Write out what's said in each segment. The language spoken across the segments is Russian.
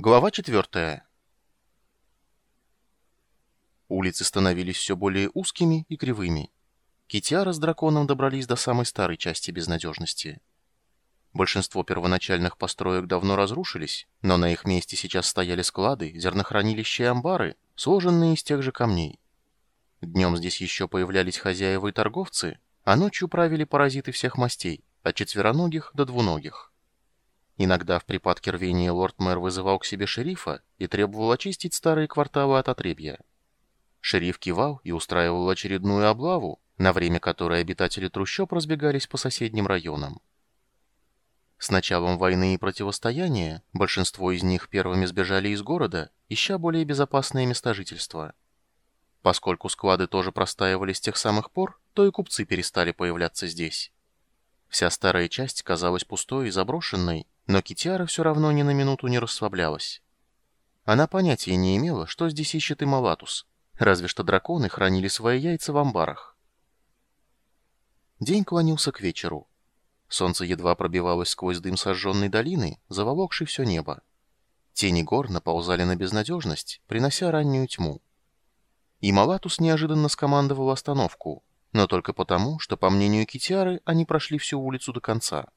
Глава 4. Улицы становились все более узкими и кривыми. Китяра с драконом добрались до самой старой части безнадежности. Большинство первоначальных построек давно разрушились, но на их месте сейчас стояли склады, зернохранилища и амбары, сложенные из тех же камней. Днем здесь еще появлялись хозяева и торговцы, а ночью правили паразиты всех мастей, от четвероногих до двуногих. Иногда в припадке рвения лорд-мэр вызывал к себе шерифа и требовал очистить старые кварталы от отребья. Шериф кивал и устраивал очередную облаву, на время которой обитатели трущоб разбегались по соседним районам. С началом войны и противостояния большинство из них первыми сбежали из города, ища более безопасное место жительства. Поскольку склады тоже простаивали с тех самых пор, то и купцы перестали появляться здесь. Вся старая часть казалась пустой и заброшенной, но Китиара все равно ни на минуту не расслаблялась. Она понятия не имела, что здесь ищет и Малатус, разве что драконы хранили свои яйца в амбарах. День клонился к вечеру. Солнце едва пробивалось сквозь дым сожженной долины, заволокший все небо. Тени гор наползали на безнадежность, принося раннюю тьму. И Малатус неожиданно скомандовал остановку, но только потому, что, по мнению Китиары, они прошли всю улицу до конца.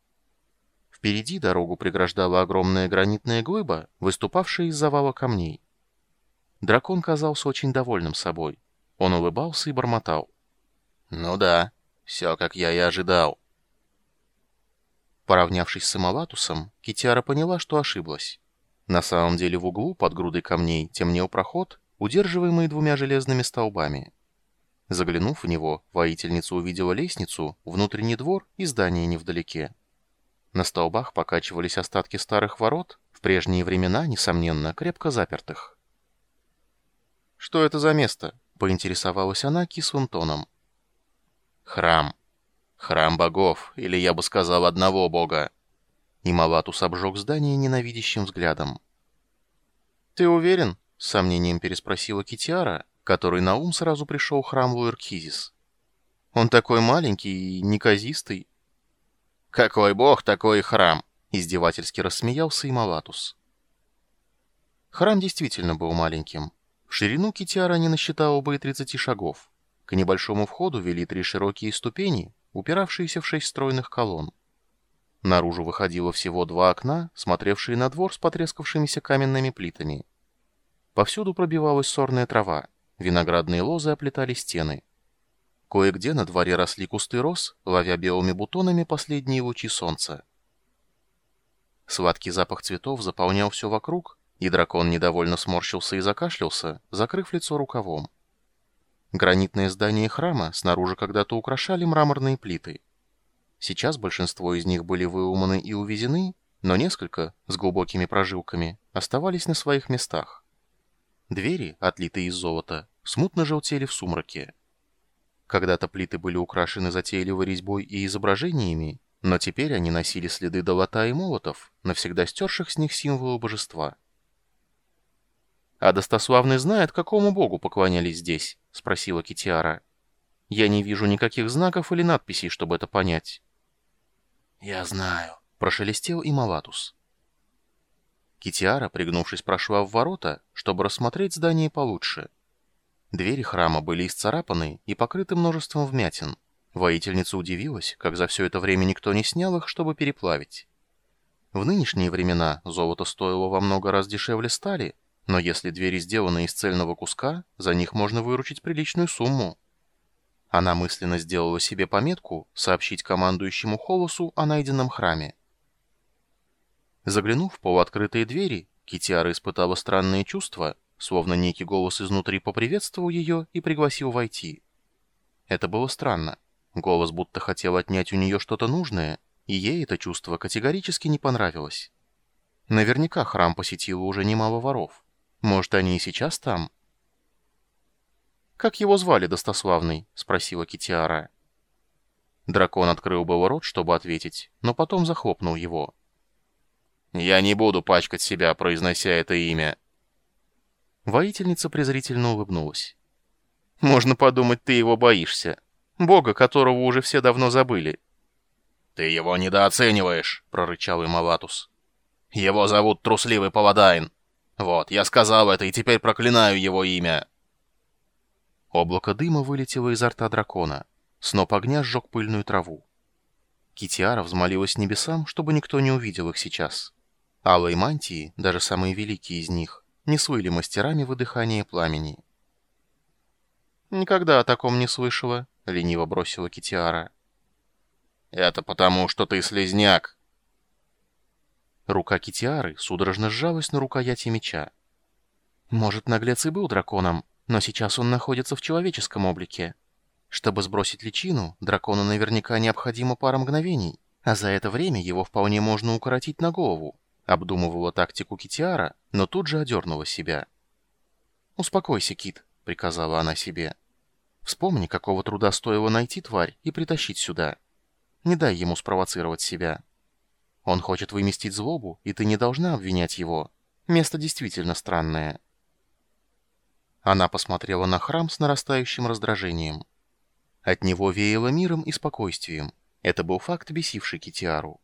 Впереди дорогу преграждала огромная гранитная глыба, выступавшая из завала камней. Дракон казался очень довольным собой. Он улыбался и бормотал. «Ну да, все, как я и ожидал». Поравнявшись с Амалатусом, Китиара поняла, что ошиблась. На самом деле в углу, под грудой камней, темнел проход, удерживаемый двумя железными столбами. Заглянув в него, воительница увидела лестницу, внутренний двор и здание невдалеке. На столбах покачивались остатки старых ворот, в прежние времена, несомненно, крепко запертых. «Что это за место?» — поинтересовалась она кислым тоном. «Храм. Храм богов, или я бы сказал, одного бога». И Малатус обжег здание ненавидящим взглядом. «Ты уверен?» — с сомнением переспросила Китиара, который на ум сразу пришел храм Луэркхизис. «Он такой маленький и неказистый». «Какой бог, такой и храм!» — издевательски рассмеялся и. Храм действительно был маленьким. В ширину Китиара не насчитала бы и 30 шагов. К небольшому входу вели три широкие ступени, упиравшиеся в шесть стройных колонн. Наружу выходило всего два окна, смотревшие на двор с потрескавшимися каменными плитами. Повсюду пробивалась сорная трава, виноградные лозы оплетали стены. Кое-где на дворе росли кусты роз, ловя белыми бутонами последние лучи солнца. Сладкий запах цветов заполнял все вокруг, и дракон недовольно сморщился и закашлялся, закрыв лицо рукавом. Гранитное здание храма снаружи когда-то украшали мраморные плиты. Сейчас большинство из них были выломаны и увезены, но несколько, с глубокими прожилками, оставались на своих местах. Двери, отлитые из золота, смутно желтели в сумраке. Когда-то плиты были украшены затейливой резьбой и изображениями, но теперь они носили следы долота и молотов, навсегда стерших с них символы божества. «А достославный знает, какому богу поклонялись здесь?» — спросила Китиара. «Я не вижу никаких знаков или надписей, чтобы это понять». «Я знаю», — прошелестел и Малатус. Китиара, пригнувшись, прошла в ворота, чтобы рассмотреть здание получше — Двери храма были исцарапаны и покрыты множеством вмятин. Воительница удивилась, как за все это время никто не снял их, чтобы переплавить. В нынешние времена золото стоило во много раз дешевле стали, но если двери сделаны из цельного куска, за них можно выручить приличную сумму. Она мысленно сделала себе пометку сообщить командующему Холосу о найденном храме. Заглянув в полуоткрытые двери, Китиара испытала странные чувства, словно некий голос изнутри поприветствовал ее и пригласил войти. Это было странно. Голос будто хотел отнять у нее что-то нужное, и ей это чувство категорически не понравилось. Наверняка храм посетило уже немало воров. Может, они и сейчас там? «Как его звали, достославный?» — спросила Китиара. Дракон открыл было рот, чтобы ответить, но потом захлопнул его. «Я не буду пачкать себя, произнося это имя», Воительница презрительно улыбнулась. «Можно подумать, ты его боишься. Бога, которого уже все давно забыли». «Ты его недооцениваешь», — прорычал им Аватус. «Его зовут Трусливый Паладайн. Вот, я сказал это и теперь проклинаю его имя. Облако дыма вылетело изо рта дракона. Сноп огня сжег пыльную траву. Китиара взмолилась небесам, чтобы никто не увидел их сейчас. Алые мантии, даже самые великие из них, не слыли мастерами выдыхания пламени. «Никогда о таком не слышала», — лениво бросила Китиара. «Это потому, что ты слезняк». Рука Китиары судорожно сжалась на рукояти меча. Может, наглец и был драконом, но сейчас он находится в человеческом облике. Чтобы сбросить личину, дракону наверняка необходимо пара мгновений, а за это время его вполне можно укоротить на голову. Обдумывала тактику Китиара, но тут же одернула себя. «Успокойся, Кит», — приказала она себе. «Вспомни, какого труда стоило найти тварь и притащить сюда. Не дай ему спровоцировать себя. Он хочет выместить злобу, и ты не должна обвинять его. Место действительно странное». Она посмотрела на храм с нарастающим раздражением. От него веяло миром и спокойствием. Это был факт, бесивший Китиару.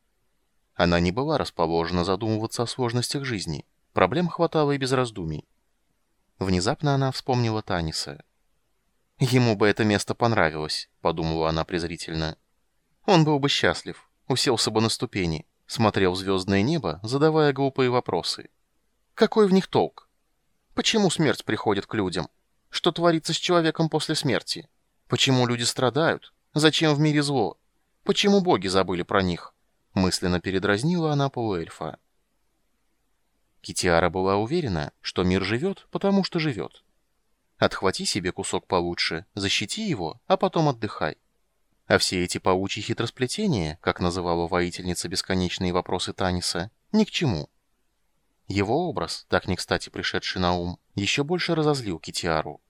Она не была расположена задумываться о сложностях жизни. Проблем хватало и без раздумий. Внезапно она вспомнила Таниса. «Ему бы это место понравилось», — подумала она презрительно. «Он был бы счастлив, уселся бы на ступени, смотрел звездное небо, задавая глупые вопросы. Какой в них толк? Почему смерть приходит к людям? Что творится с человеком после смерти? Почему люди страдают? Зачем в мире зло? Почему боги забыли про них? Мысленно передразнила она полуэльфа. Китиара была уверена, что мир живет, потому что живет. Отхвати себе кусок получше, защити его, а потом отдыхай. А все эти паучьи хитросплетения, как называла воительница бесконечные вопросы Таниса, ни к чему. Его образ, так не кстати пришедший на ум, еще больше разозлил Китиару.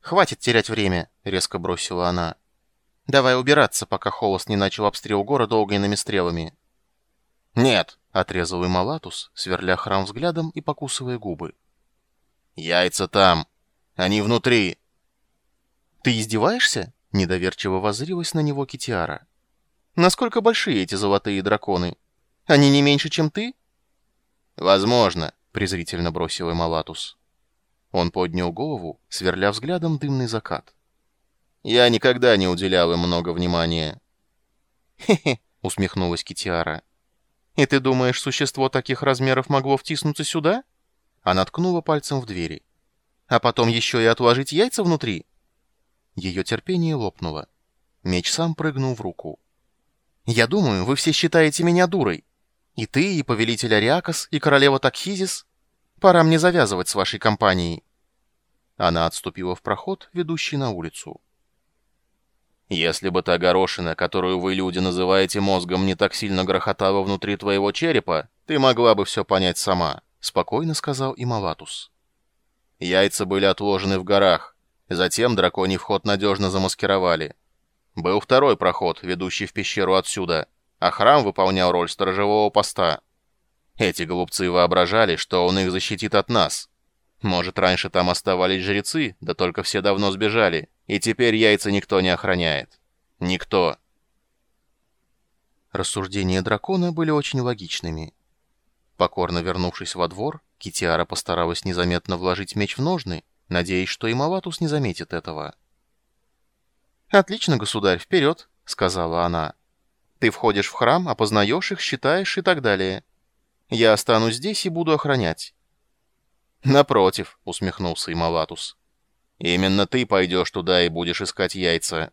«Хватит терять время», — резко бросила она. «Давай убираться, пока Холост не начал обстрел города огненными стрелами». «Нет», — отрезал им сверля храм взглядом и покусывая губы. «Яйца там. Они внутри». «Ты издеваешься?» — недоверчиво воззрилась на него Китиара. «Насколько большие эти золотые драконы? Они не меньше, чем ты?» «Возможно», — презрительно бросил им. Он поднял голову, сверля взглядом дымный закат. «Я никогда не уделял им много внимания». «Хе-хе», — усмехнулась Китиара. «И ты думаешь, существо таких размеров могло втиснуться сюда?» Она ткнула пальцем в двери. «А потом еще и отложить яйца внутри?» Ее терпение лопнуло. Меч сам прыгнул в руку. «Я думаю, вы все считаете меня дурой. И ты, и повелитель Ариакас, и королева Такхизис. Пора мне завязывать с вашей компанией». Она отступила в проход, ведущий на улицу. «Если бы та горошина, которую вы, люди, называете мозгом, не так сильно грохотала внутри твоего черепа, ты могла бы все понять сама», — спокойно сказал Ималатус. «Яйца были отложены в горах, затем драконий вход надежно замаскировали. Был второй проход, ведущий в пещеру отсюда, а храм выполнял роль сторожевого поста. Эти голубцы воображали, что он их защитит от нас. Может, раньше там оставались жрецы, да только все давно сбежали, и теперь яйца никто не охраняет. Никто. Рассуждения дракона были очень логичными. Покорно вернувшись во двор, Китиара постаралась незаметно вложить меч в ножны, надеясь, что и Малатус не заметит этого. «Отлично, государь, вперед!» — сказала она. «Ты входишь в храм, опознаешь их, считаешь и так далее. Я останусь здесь и буду охранять». «Напротив», — усмехнулся Ималатус. «Именно ты пойдешь туда и будешь искать яйца.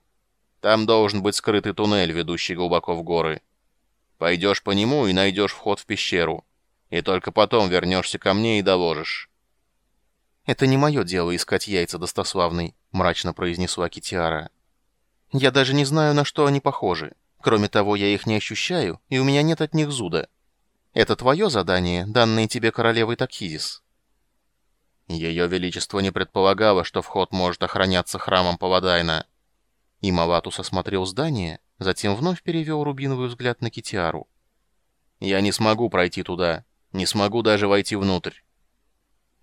Там должен быть скрытый туннель, ведущий глубоко в горы. Пойдешь по нему и найдешь вход в пещеру. И только потом вернешься ко мне и доложишь». «Это не мое дело искать яйца, достославный», — мрачно произнесла Китиара. «Я даже не знаю, на что они похожи. Кроме того, я их не ощущаю, и у меня нет от них зуда. Это твое задание, данное тебе королевой Такхизис». Ее Величество не предполагало, что вход может охраняться храмом Паладайна. И Малатус осмотрел здание, затем вновь перевел рубиновый взгляд на Китиару. «Я не смогу пройти туда, не смогу даже войти внутрь».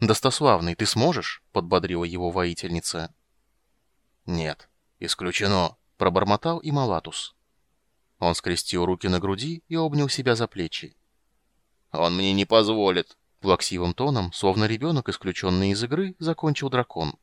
«Достославный, ты сможешь?» — подбодрила его воительница. «Нет, исключено», — пробормотал и Малатус. Он скрестил руки на груди и обнял себя за плечи. «Он мне не позволит. Плаксивым тоном, словно ребенок, исключенный из игры, закончил дракон.